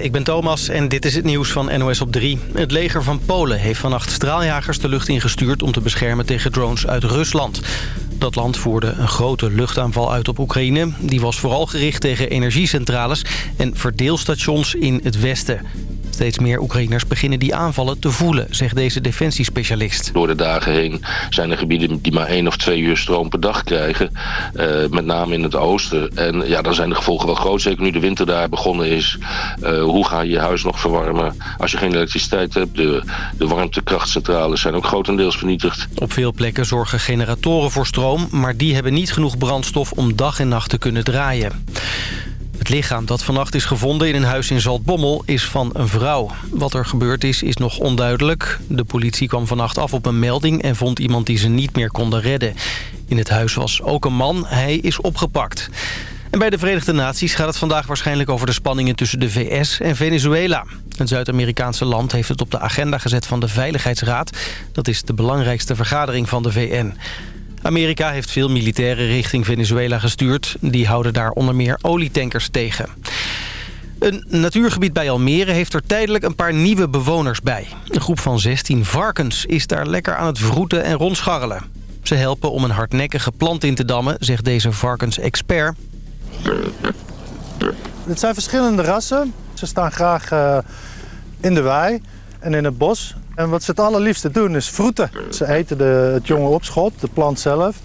Ik ben Thomas en dit is het nieuws van NOS op 3. Het leger van Polen heeft vannacht straaljagers de lucht ingestuurd... om te beschermen tegen drones uit Rusland. Dat land voerde een grote luchtaanval uit op Oekraïne. Die was vooral gericht tegen energiecentrales en verdeelstations in het westen. Steeds meer Oekraïners beginnen die aanvallen te voelen, zegt deze defensiespecialist. Door de dagen heen zijn er gebieden die maar één of twee uur stroom per dag krijgen. Uh, met name in het oosten. En ja, dan zijn de gevolgen wel groot. Zeker nu de winter daar begonnen is. Uh, hoe ga je je huis nog verwarmen als je geen elektriciteit hebt? De, de warmtekrachtcentrales zijn ook grotendeels vernietigd. Op veel plekken zorgen generatoren voor stroom. Maar die hebben niet genoeg brandstof om dag en nacht te kunnen draaien. Het lichaam dat vannacht is gevonden in een huis in Zaltbommel is van een vrouw. Wat er gebeurd is, is nog onduidelijk. De politie kwam vannacht af op een melding en vond iemand die ze niet meer konden redden. In het huis was ook een man. Hij is opgepakt. En bij de Verenigde Naties gaat het vandaag waarschijnlijk over de spanningen tussen de VS en Venezuela. Het Zuid-Amerikaanse land heeft het op de agenda gezet van de Veiligheidsraad. Dat is de belangrijkste vergadering van de VN. Amerika heeft veel militairen richting Venezuela gestuurd. Die houden daar onder meer olietankers tegen. Een natuurgebied bij Almere heeft er tijdelijk een paar nieuwe bewoners bij. Een groep van 16 varkens is daar lekker aan het vroeten en rondscharrelen. Ze helpen om een hardnekkige plant in te dammen, zegt deze varkensexpert. Het zijn verschillende rassen. Ze staan graag uh, in de wei en in het bos. En wat ze het allerliefste doen is vroeten. Ze eten de, het jonge opschot, de plant zelf.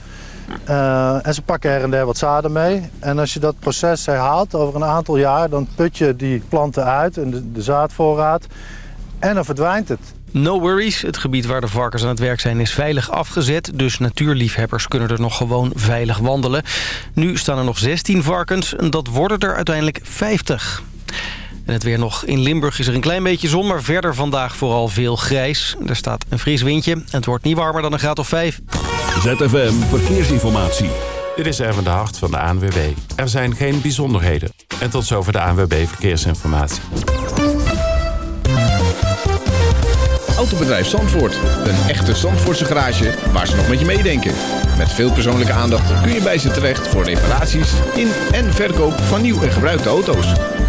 Uh, en ze pakken her en der wat zaden mee. En als je dat proces herhaalt over een aantal jaar... dan put je die planten uit en de, de zaadvoorraad. En dan verdwijnt het. No worries, het gebied waar de varkens aan het werk zijn is veilig afgezet. Dus natuurliefhebbers kunnen er nog gewoon veilig wandelen. Nu staan er nog 16 varkens en dat worden er uiteindelijk 50. En het weer nog. In Limburg is er een klein beetje zon, maar verder vandaag vooral veel grijs. Er staat een fris windje en het wordt niet warmer dan een graad of 5. ZFM Verkeersinformatie. Dit is Erwin de Hart van de ANWB. Er zijn geen bijzonderheden. En tot zover de ANWB Verkeersinformatie. Autobedrijf Zandvoort. Een echte Zandvoortse garage waar ze nog met je meedenken. Met veel persoonlijke aandacht kun je bij ze terecht voor reparaties in en verkoop van nieuw en gebruikte auto's.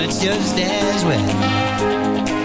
It's just as well.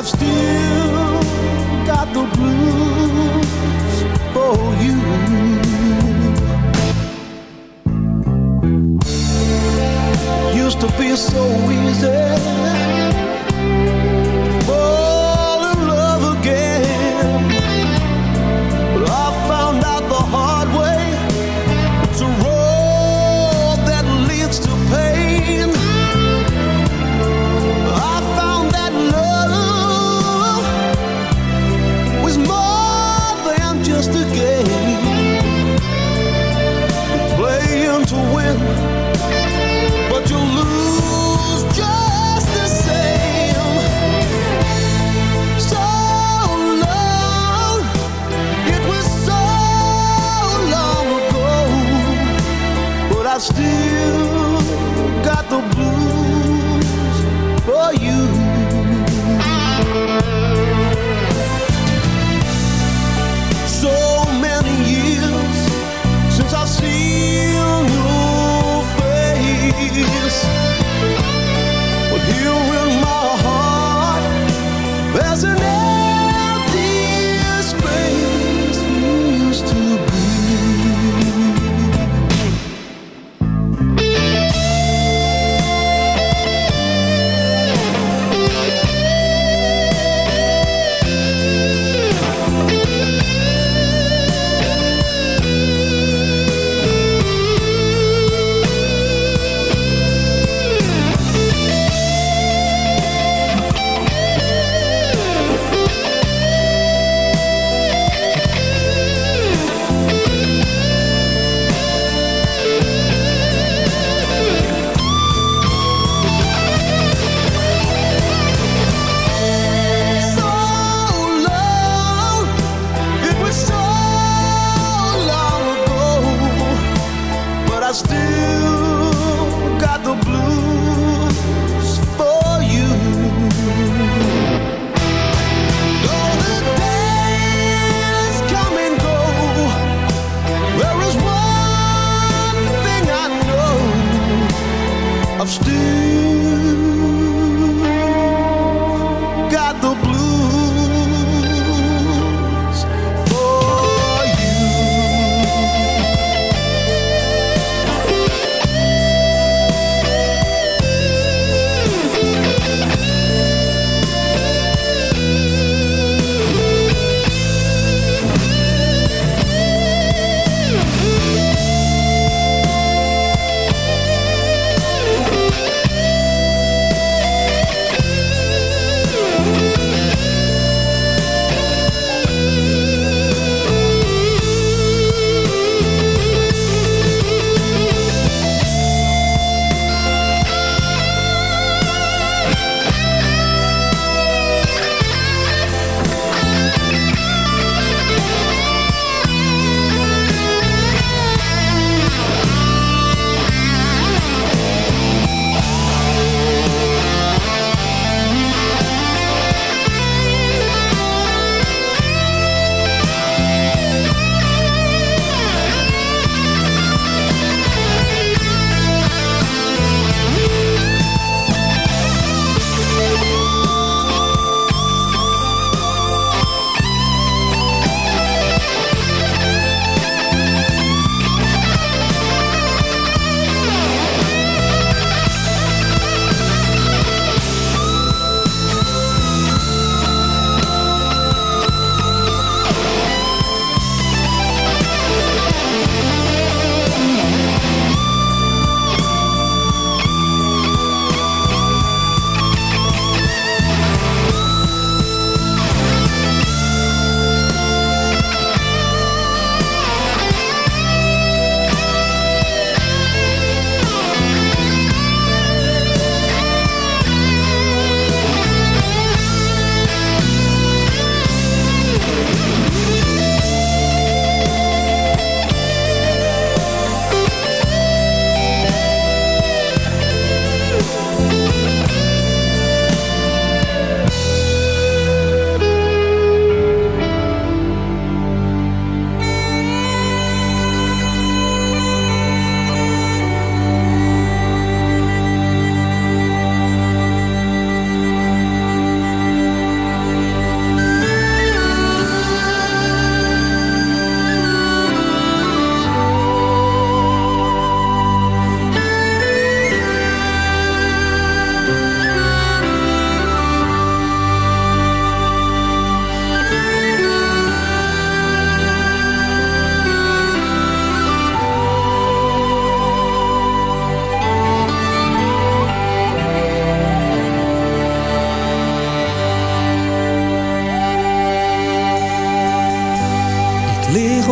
I've still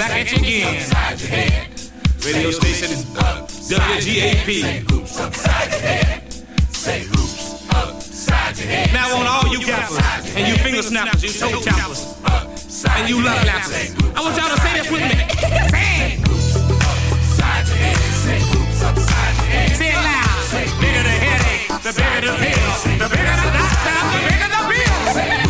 Back at you again. Radio station is WGAP. Say oops upside your head. Say oops upside. Now on all you gappers and you finger snappers, you toe tappers, and you love lappers. I want y'all to say this with me. Say it. Upside your head. Say oops upside your head. Say. Bigger the headache, the bigger the pill. The bigger the doctor, the bigger the bill.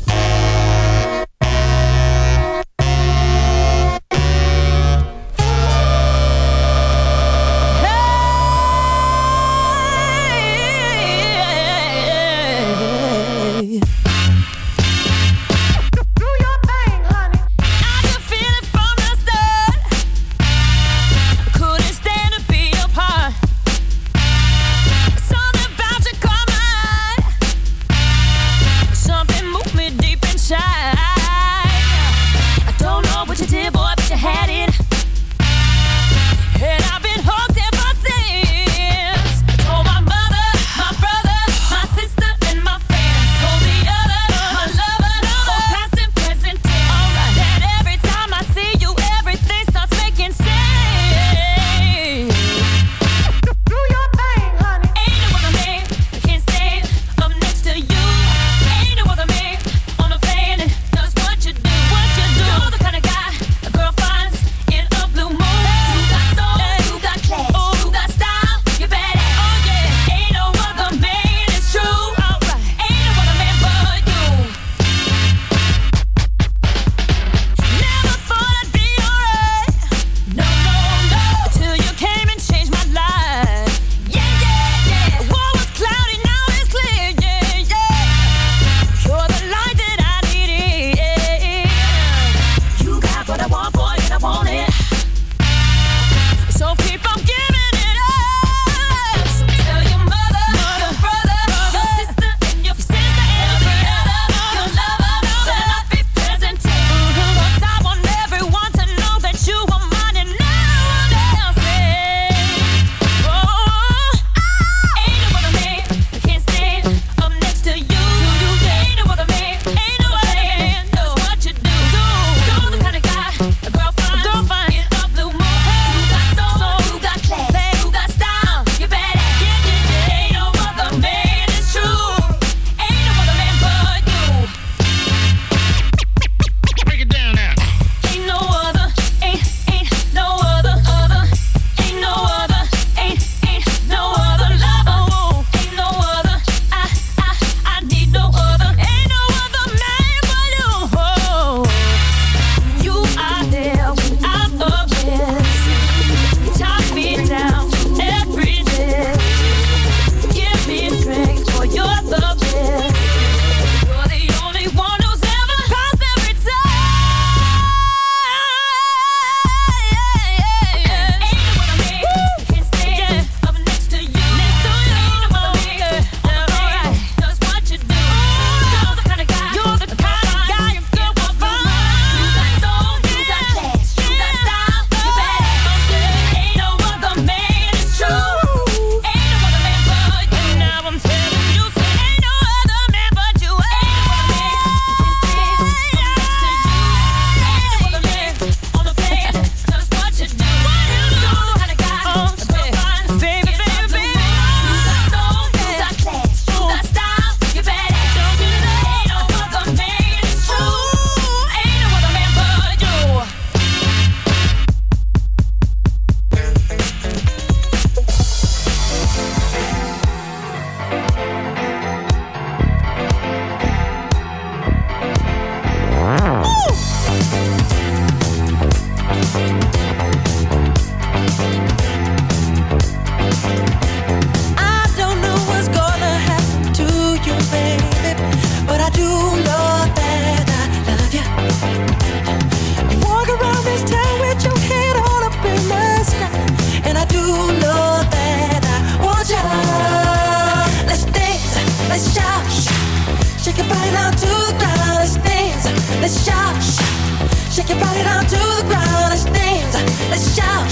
Shake your body down to the ground. Let's dance. Let's shout.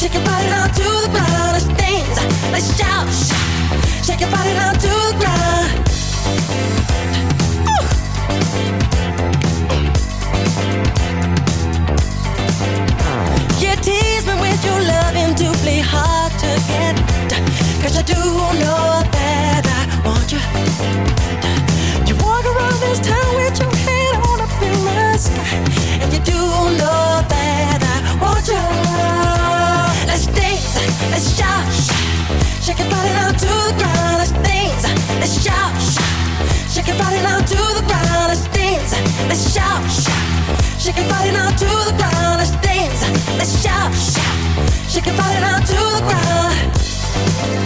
Shake your body down to the ground. Let's dance. Let's shout. Shake your body down to the ground. You tease me with your loving play hard to get. Cause I do know Shake your body down to the ground. Let's dance, let's shout. Shake your body down to the ground. Let's dance, let's shout. Shake your body down to the ground. Let's dance, let's shout. Shake down to the ground.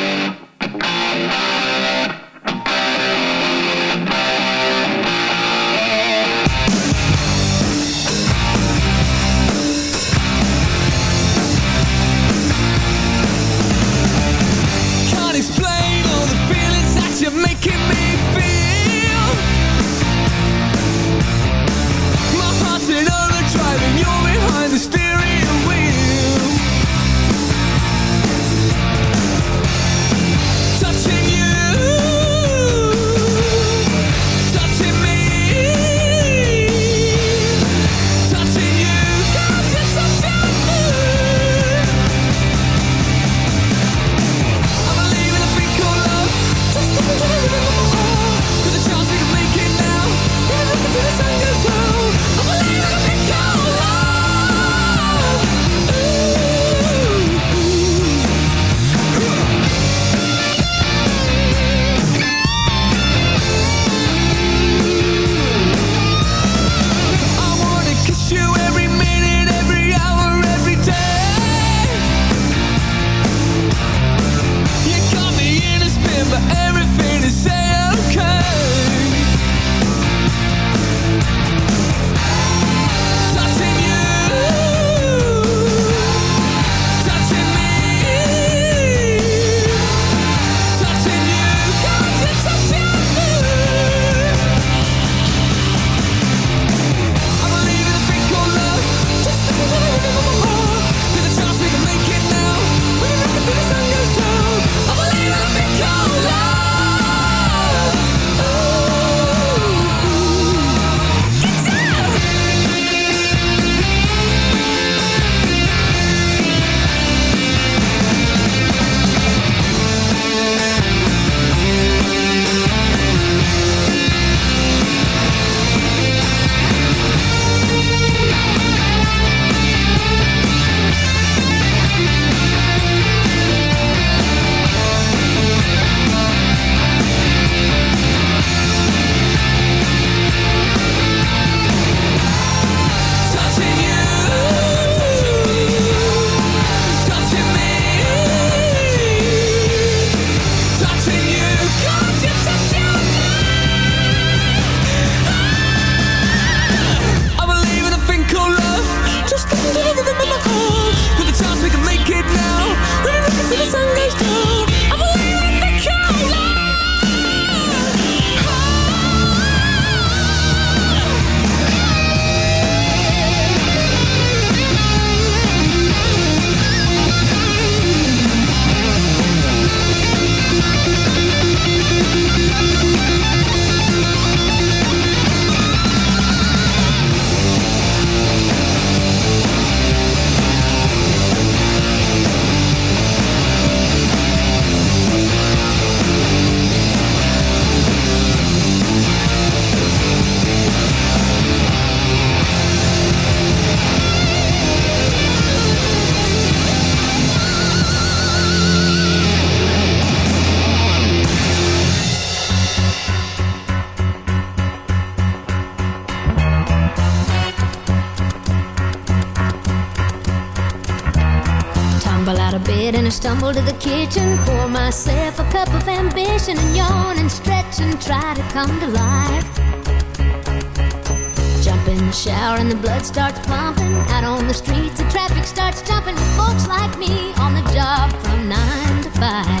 and yawn and stretch and try to come to life. Jump in the shower and the blood starts pumping. Out on the streets, the traffic starts jumping. Folks like me on the job from nine to five.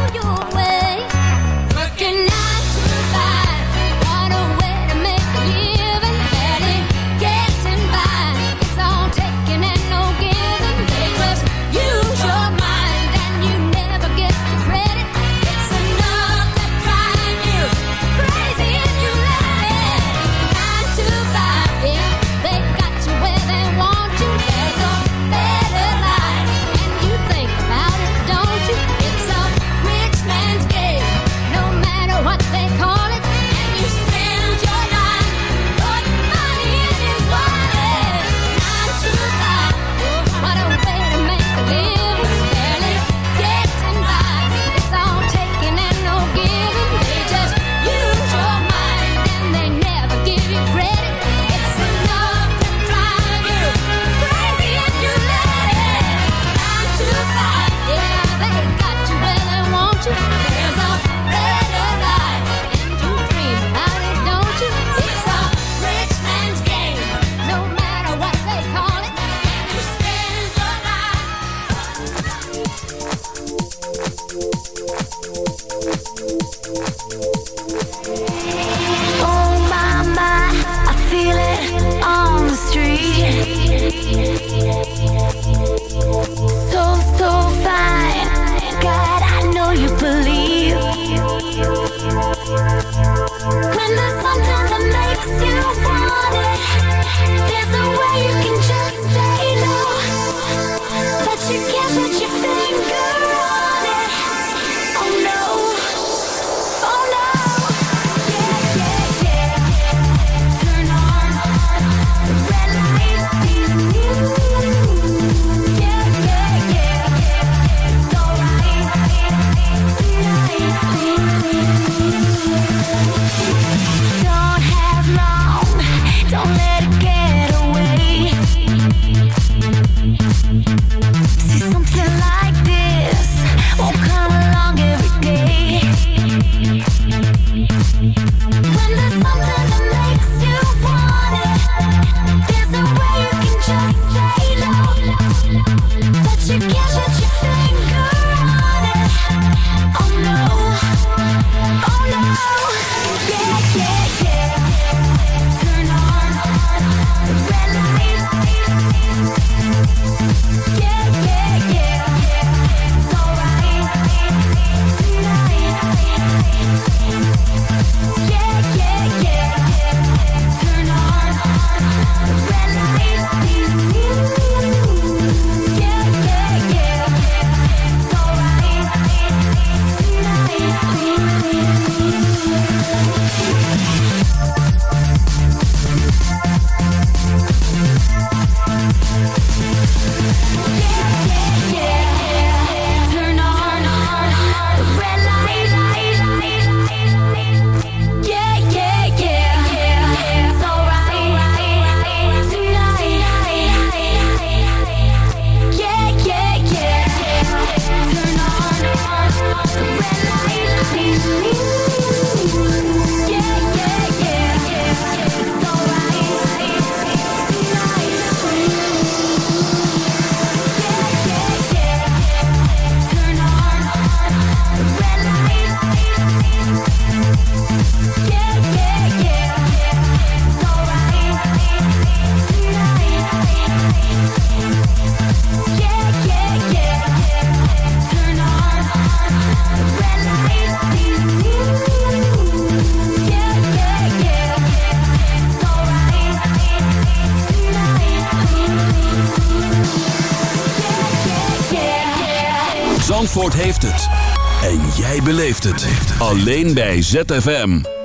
Alleen bij ZFM.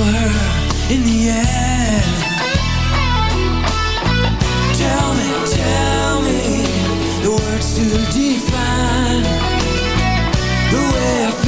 In the air. Tell me, tell me the words to define the way I feel